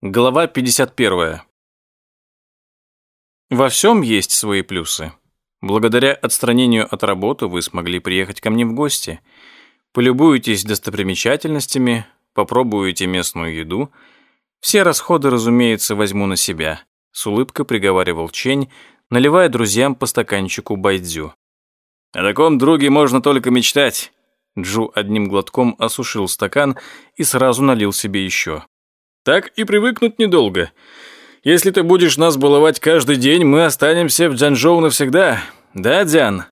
Глава 51. Во всем есть свои плюсы. Благодаря отстранению от работы вы смогли приехать ко мне в гости. Полюбуетесь достопримечательностями, попробуете местную еду. Все расходы, разумеется, возьму на себя. С улыбкой приговаривал Чень, наливая друзьям по стаканчику байдзю. О таком друге можно только мечтать. Джу одним глотком осушил стакан и сразу налил себе еще. Так и привыкнуть недолго. Если ты будешь нас баловать каждый день, мы останемся в Джанчжоу навсегда. Да, Дзян?»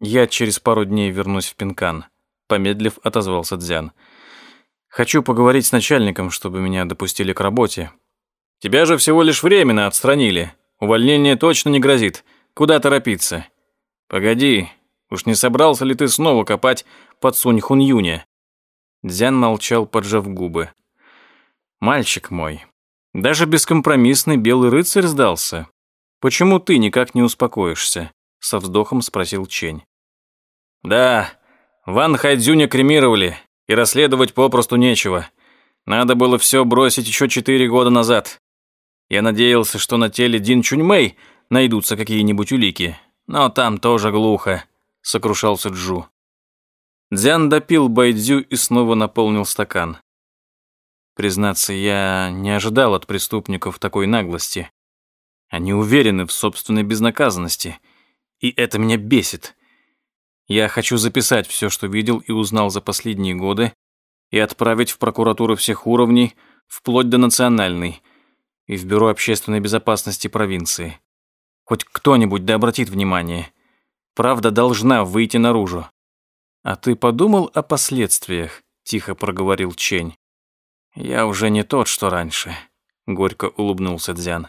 «Я через пару дней вернусь в Пинкан», — помедлив отозвался Дзян. «Хочу поговорить с начальником, чтобы меня допустили к работе». «Тебя же всего лишь временно отстранили. Увольнение точно не грозит. Куда торопиться?» «Погоди, уж не собрался ли ты снова копать под Сунь Хун Юня?» Дзян молчал, поджав губы. «Мальчик мой, даже бескомпромиссный белый рыцарь сдался. Почему ты никак не успокоишься?» Со вздохом спросил Чень. «Да, Ван Хайдзюня кремировали, и расследовать попросту нечего. Надо было все бросить еще четыре года назад. Я надеялся, что на теле Дин Чуньмэй найдутся какие-нибудь улики, но там тоже глухо», — сокрушался Джу. Дзян допил байдзю и снова наполнил стакан. Признаться, я не ожидал от преступников такой наглости. Они уверены в собственной безнаказанности, и это меня бесит. Я хочу записать все, что видел и узнал за последние годы, и отправить в прокуратуру всех уровней, вплоть до национальной, и в Бюро общественной безопасности провинции. Хоть кто-нибудь да обратит внимание. Правда должна выйти наружу. «А ты подумал о последствиях?» — тихо проговорил Чень. «Я уже не тот, что раньше», — горько улыбнулся Дзян.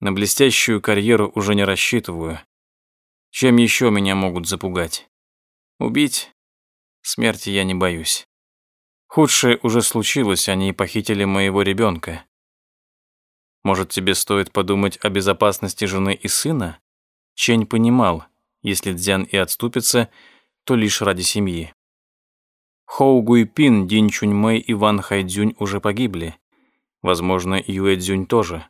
«На блестящую карьеру уже не рассчитываю. Чем еще меня могут запугать? Убить? Смерти я не боюсь. Худшее уже случилось, они похитили моего ребенка. Может, тебе стоит подумать о безопасности жены и сына?» Чень понимал, если Дзян и отступится, то лишь ради семьи. Хоу Гуйпин, Дин Чуньмэй и Ван Хайдзюнь уже погибли. Возможно, Юэ Цзюнь тоже.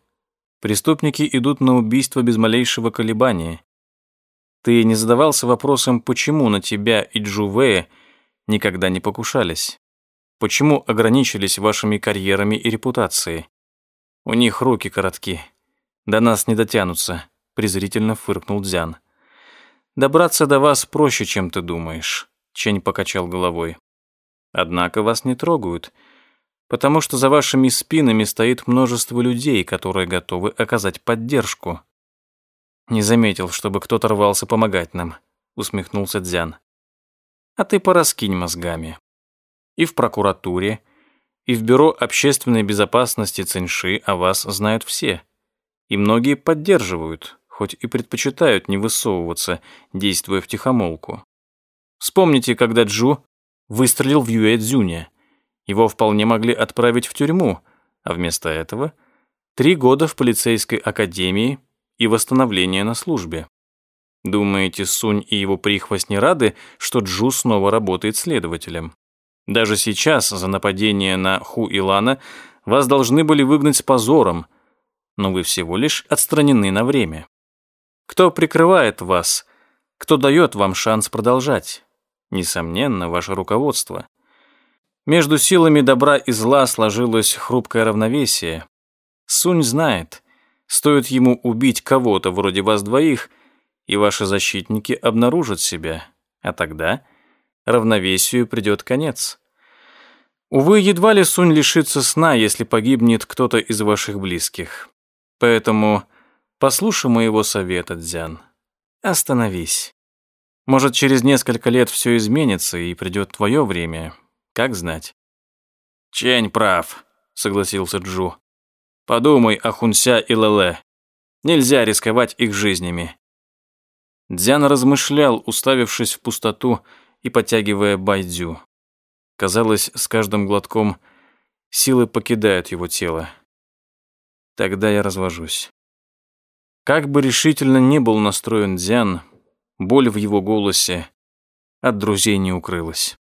Преступники идут на убийство без малейшего колебания. Ты не задавался вопросом, почему на тебя и Джу Вэя никогда не покушались? Почему ограничились вашими карьерами и репутацией? У них руки коротки. До нас не дотянутся, презрительно фыркнул Дзян. Добраться до вас проще, чем ты думаешь, Чень покачал головой. Однако вас не трогают, потому что за вашими спинами стоит множество людей, которые готовы оказать поддержку. Не заметил, чтобы кто-то рвался помогать нам, усмехнулся Дзян. А ты пораскинь мозгами. И в прокуратуре, и в бюро общественной безопасности Цинши о вас знают все. И многие поддерживают, хоть и предпочитают не высовываться, действуя в тихомолку. Вспомните, когда Джу выстрелил в Юэ Цзюня. Его вполне могли отправить в тюрьму, а вместо этого три года в полицейской академии и восстановление на службе. Думаете, Сунь и его прихвост не рады, что Джу снова работает следователем? Даже сейчас за нападение на Ху Илана вас должны были выгнать с позором, но вы всего лишь отстранены на время. Кто прикрывает вас? Кто дает вам шанс продолжать? Несомненно, ваше руководство. Между силами добра и зла сложилось хрупкое равновесие. Сунь знает, стоит ему убить кого-то вроде вас двоих, и ваши защитники обнаружат себя, а тогда равновесию придет конец. Увы, едва ли Сунь лишится сна, если погибнет кто-то из ваших близких. Поэтому послушай моего совета, Дзян. Остановись. Может, через несколько лет все изменится и придет твое время. Как знать?» «Чень прав», — согласился Джу. «Подумай о Хунся и Леле. Нельзя рисковать их жизнями». Дзян размышлял, уставившись в пустоту и подтягивая байдзю. Казалось, с каждым глотком силы покидают его тело. Тогда я развожусь. Как бы решительно ни был настроен Дзян, Боль в его голосе от друзей не укрылась.